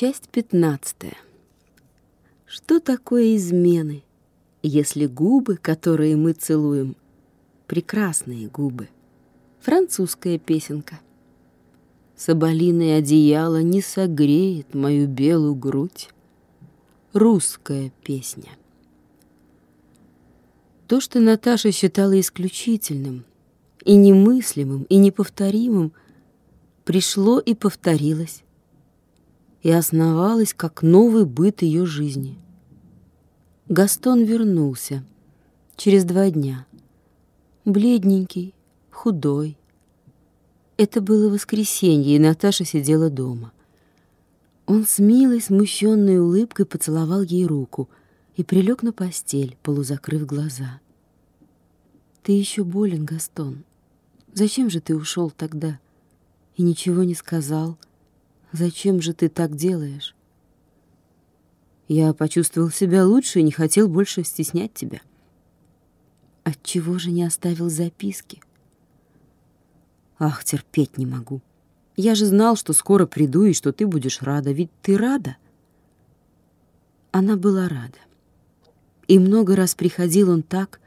Часть пятнадцатая. Что такое измены, если губы, которые мы целуем, прекрасные губы? Французская песенка. Соболиное одеяло не согреет мою белую грудь. Русская песня. То, что Наташа считала исключительным, и немыслимым, и неповторимым, пришло и повторилось, и основалось как новый быт ее жизни. Гастон вернулся через два дня, бледненький, худой. Это было воскресенье, и Наташа сидела дома. Он с милой, смущенной улыбкой поцеловал ей руку и прилег на постель, полузакрыв глаза. «Ты еще болен, Гастон. Зачем же ты ушел тогда и ничего не сказал? Зачем же ты так делаешь?» Я почувствовал себя лучше и не хотел больше стеснять тебя. Отчего же не оставил записки? Ах, терпеть не могу. Я же знал, что скоро приду и что ты будешь рада. Ведь ты рада? Она была рада. И много раз приходил он так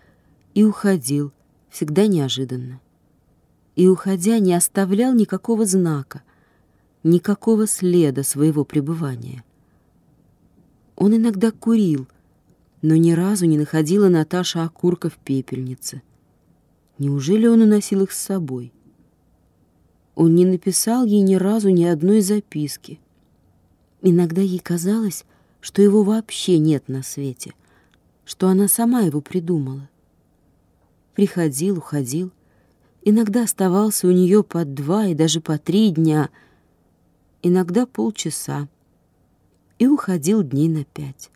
и уходил, всегда неожиданно. И, уходя, не оставлял никакого знака, никакого следа своего пребывания. Он иногда курил, но ни разу не находила Наташа окурка в пепельнице. Неужели он уносил их с собой? Он не написал ей ни разу ни одной записки. Иногда ей казалось, что его вообще нет на свете, что она сама его придумала. Приходил, уходил, иногда оставался у нее по два и даже по три дня, иногда полчаса, и уходил дней на пять.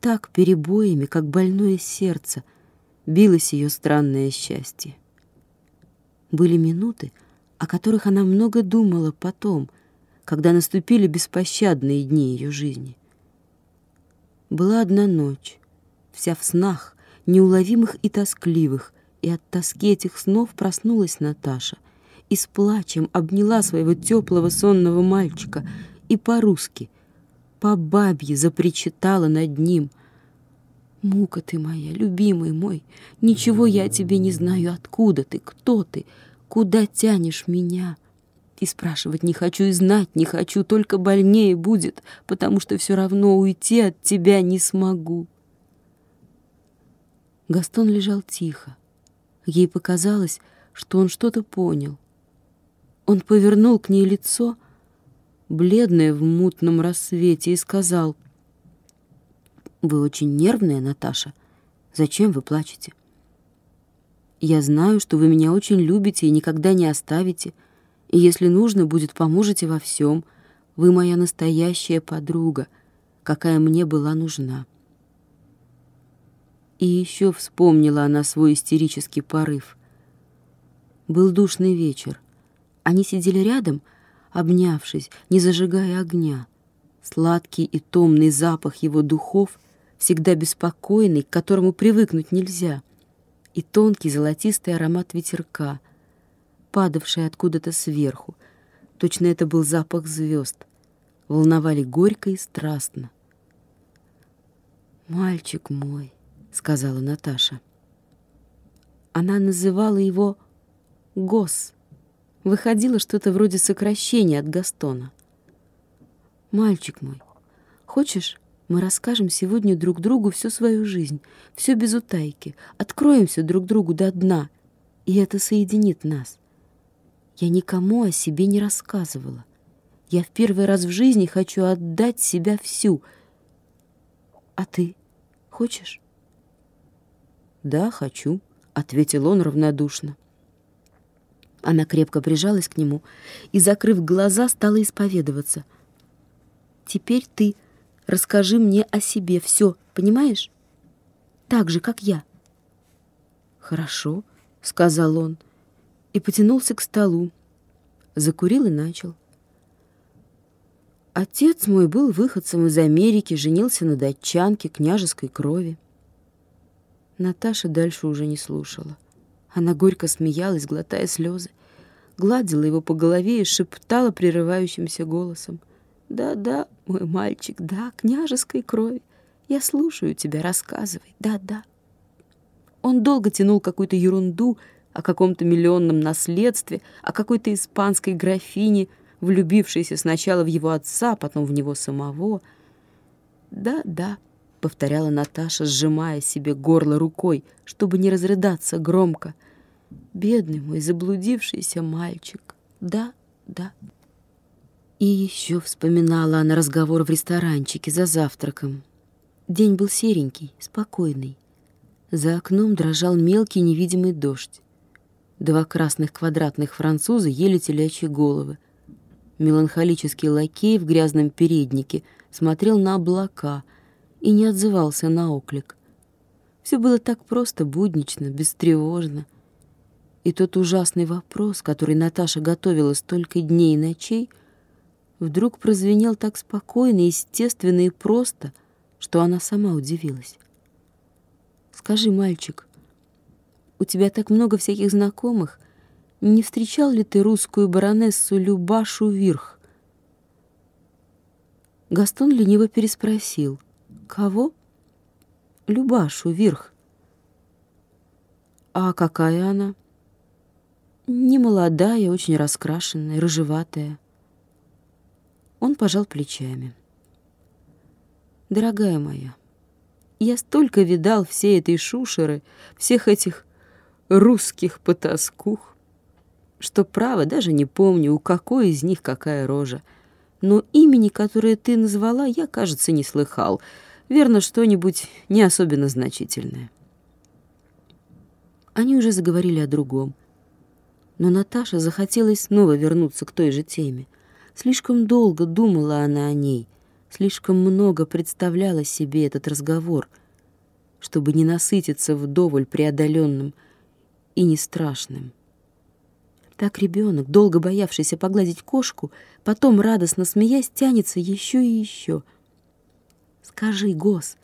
Так перебоями, как больное сердце, билось ее странное счастье. Были минуты, о которых она много думала потом, когда наступили беспощадные дни ее жизни. Была одна ночь, вся в снах, неуловимых и тоскливых, и от тоски этих снов проснулась Наташа и с плачем обняла своего теплого сонного мальчика и по-русски, по бабье запричитала над ним. «Мука ты моя, любимый мой, ничего я о тебе не знаю, откуда ты, кто ты, Куда тянешь меня? И спрашивать не хочу, и знать не хочу, только больнее будет, потому что все равно уйти от тебя не смогу. Гастон лежал тихо. Ей показалось, что он что-то понял. Он повернул к ней лицо, бледное в мутном рассвете, и сказал, «Вы очень нервная, Наташа. Зачем вы плачете?» Я знаю, что вы меня очень любите и никогда не оставите, и если нужно будет, поможете во всем. Вы моя настоящая подруга, какая мне была нужна. И еще вспомнила она свой истерический порыв. Был душный вечер. Они сидели рядом, обнявшись, не зажигая огня. Сладкий и томный запах его духов, всегда беспокойный, к которому привыкнуть нельзя — и тонкий золотистый аромат ветерка, падавший откуда-то сверху. Точно это был запах звезд. Волновали горько и страстно. «Мальчик мой», — сказала Наташа. Она называла его Гос. Выходило что-то вроде сокращения от Гастона. «Мальчик мой, хочешь, мы расскажем сегодня друг другу всю свою жизнь, все без утайки, откроемся друг другу до дна, и это соединит нас. Я никому о себе не рассказывала. Я в первый раз в жизни хочу отдать себя всю. А ты хочешь? Да, хочу, ответил он равнодушно. Она крепко прижалась к нему и, закрыв глаза, стала исповедоваться. Теперь ты Расскажи мне о себе все, понимаешь? Так же, как я. Хорошо, сказал он и потянулся к столу. Закурил и начал. Отец мой был выходцем из Америки, женился на датчанке княжеской крови. Наташа дальше уже не слушала. Она горько смеялась, глотая слезы, гладила его по голове и шептала прерывающимся голосом. Да-да, мой мальчик, да, княжеской крови. Я слушаю тебя, рассказывай. Да-да. Он долго тянул какую-то ерунду о каком-то миллионном наследстве, о какой-то испанской графине, влюбившейся сначала в его отца, потом в него самого. «Да-да», — повторяла Наташа, сжимая себе горло рукой, чтобы не разрыдаться громко. «Бедный мой заблудившийся мальчик. Да, да». И еще вспоминала она разговор в ресторанчике за завтраком. День был серенький, спокойный. За окном дрожал мелкий невидимый дождь. Два красных квадратных француза ели телячьи головы. Меланхолический лакей в грязном переднике смотрел на облака и не отзывался на оклик. Все было так просто, буднично, бестревожно. И тот ужасный вопрос, который Наташа готовила столько дней и ночей, вдруг прозвенел так спокойно, естественно и просто, что она сама удивилась. «Скажи, мальчик, у тебя так много всяких знакомых. Не встречал ли ты русскую баронессу Любашу Вирх? Гастон лениво переспросил. Кого? Любашу Вирх. А какая она? Не молодая, очень раскрашенная, рыжеватая. Он пожал плечами. Дорогая моя, я столько видал всей этой шушеры, всех этих русских потаскух, что, право, даже не помню, у какой из них какая рожа. Но имени, которое ты назвала, я, кажется, не слыхал. Верно, что-нибудь не особенно значительное. Они уже заговорили о другом. Но Наташа захотелось снова вернуться к той же теме. Слишком долго думала она о ней, слишком много представляла себе этот разговор, чтобы не насытиться вдоволь преодоленным и не страшным. Так ребенок, долго боявшийся погладить кошку, потом, радостно смеясь, тянется еще и еще. «Скажи, Гос,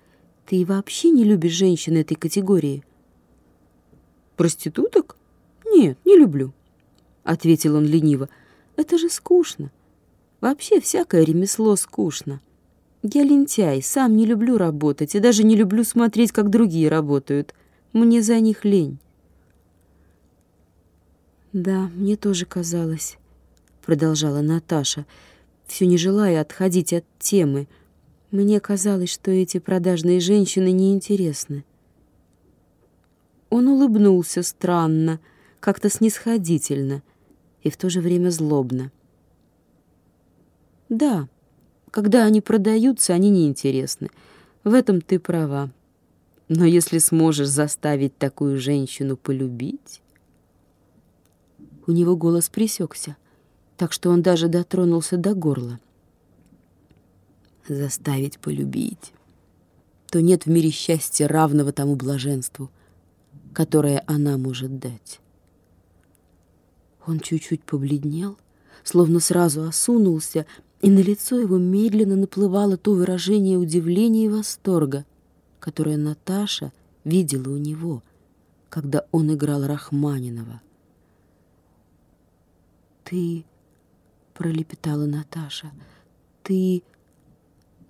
ты вообще не любишь женщин этой категории?» «Проституток? Нет, не люблю», — ответил он лениво. «Это же скучно. Вообще всякое ремесло скучно. Я лентяй, сам не люблю работать и даже не люблю смотреть, как другие работают. Мне за них лень». «Да, мне тоже казалось», — продолжала Наташа, все не желая отходить от темы. «Мне казалось, что эти продажные женщины неинтересны». Он улыбнулся странно, как-то снисходительно и в то же время злобно. «Да, когда они продаются, они неинтересны. В этом ты права. Но если сможешь заставить такую женщину полюбить...» У него голос пресекся, так что он даже дотронулся до горла. Заставить полюбить. То нет в мире счастья равного тому блаженству, которое она может дать. Он чуть-чуть побледнел, словно сразу осунулся, и на лицо его медленно наплывало то выражение удивления и восторга, которое Наташа видела у него, когда он играл Рахманинова. «Ты...» — пролепетала Наташа. «Ты...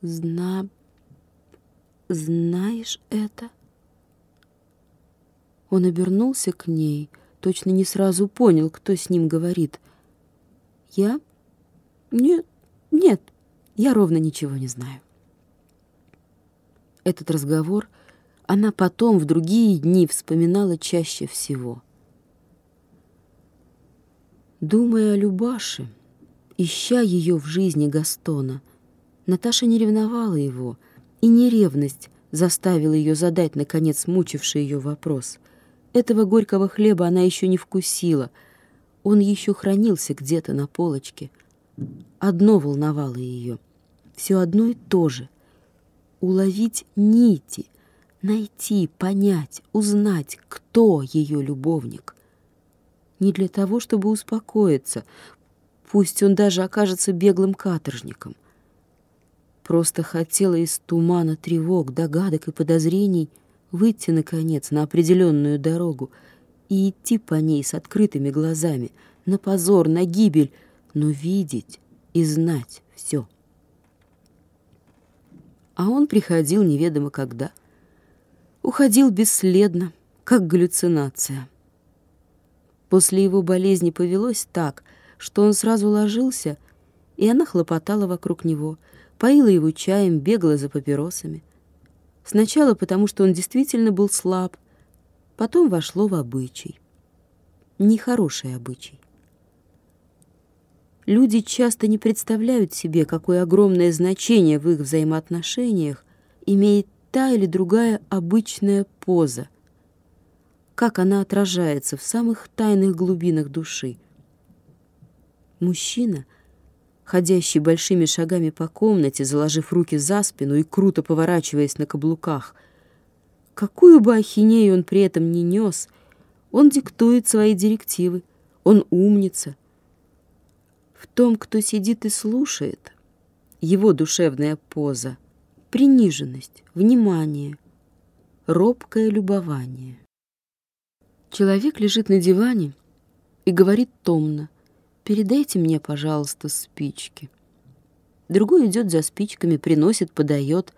зна... знаешь это?» Он обернулся к ней, точно не сразу понял, кто с ним говорит. «Я? Нет, нет, я ровно ничего не знаю». Этот разговор она потом в другие дни вспоминала чаще всего — Думая о Любаше, ища ее в жизни Гастона, Наташа не ревновала его, и не ревность заставила ее задать, наконец, мучивший ее вопрос. Этого горького хлеба она еще не вкусила, он еще хранился где-то на полочке. Одно волновало ее, все одно и то же — уловить нити, найти, понять, узнать, кто ее любовник — не для того, чтобы успокоиться, пусть он даже окажется беглым каторжником. Просто хотела из тумана тревог, догадок и подозрений выйти, наконец, на определенную дорогу и идти по ней с открытыми глазами, на позор, на гибель, но видеть и знать все. А он приходил неведомо когда. Уходил бесследно, как галлюцинация. После его болезни повелось так, что он сразу ложился, и она хлопотала вокруг него, поила его чаем, бегала за папиросами. Сначала потому, что он действительно был слаб, потом вошло в обычай. Нехороший обычай. Люди часто не представляют себе, какое огромное значение в их взаимоотношениях имеет та или другая обычная поза, как она отражается в самых тайных глубинах души. Мужчина, ходящий большими шагами по комнате, заложив руки за спину и круто поворачиваясь на каблуках, какую бы ахинею он при этом не нес, он диктует свои директивы, он умница — в том, кто сидит и слушает, его душевная поза, приниженность, внимание, робкое любование. Человек лежит на диване и говорит томно, «Передайте мне, пожалуйста, спички». Другой идет за спичками, приносит, подает.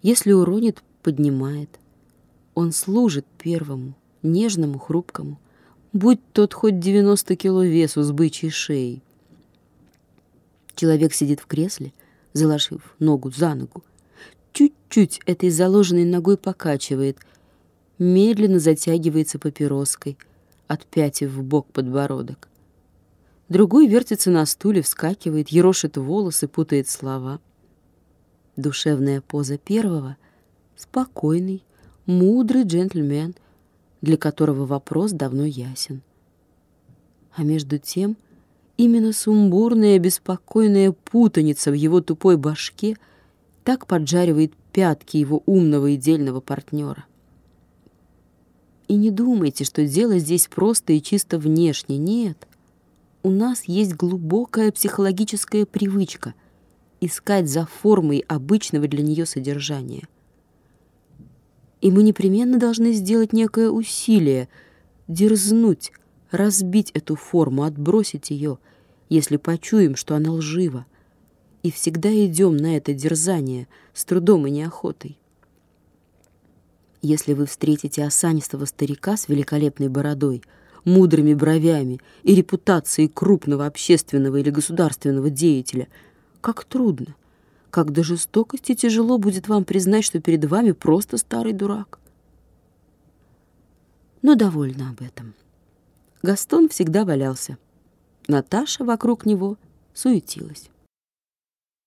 Если уронит, поднимает. Он служит первому, нежному, хрупкому, будь тот хоть 90 кило весу с бычьей шеей. Человек сидит в кресле, заложив ногу за ногу. Чуть-чуть этой заложенной ногой покачивает, медленно затягивается папироской, отпятив в бок подбородок. Другой вертится на стуле, вскакивает, ерошит волосы, путает слова. Душевная поза первого — спокойный, мудрый джентльмен, для которого вопрос давно ясен. А между тем — Именно сумбурная, беспокойная путаница в его тупой башке так поджаривает пятки его умного и дельного партнера. И не думайте, что дело здесь просто и чисто внешне. Нет. У нас есть глубокая психологическая привычка искать за формой обычного для нее содержания. И мы непременно должны сделать некое усилие, дерзнуть, разбить эту форму, отбросить ее, если почуем, что она лжива. И всегда идем на это дерзание с трудом и неохотой. Если вы встретите осанистого старика с великолепной бородой, мудрыми бровями и репутацией крупного общественного или государственного деятеля, как трудно, как до жестокости тяжело будет вам признать, что перед вами просто старый дурак. Но довольно об этом. Гастон всегда валялся. Наташа вокруг него суетилась.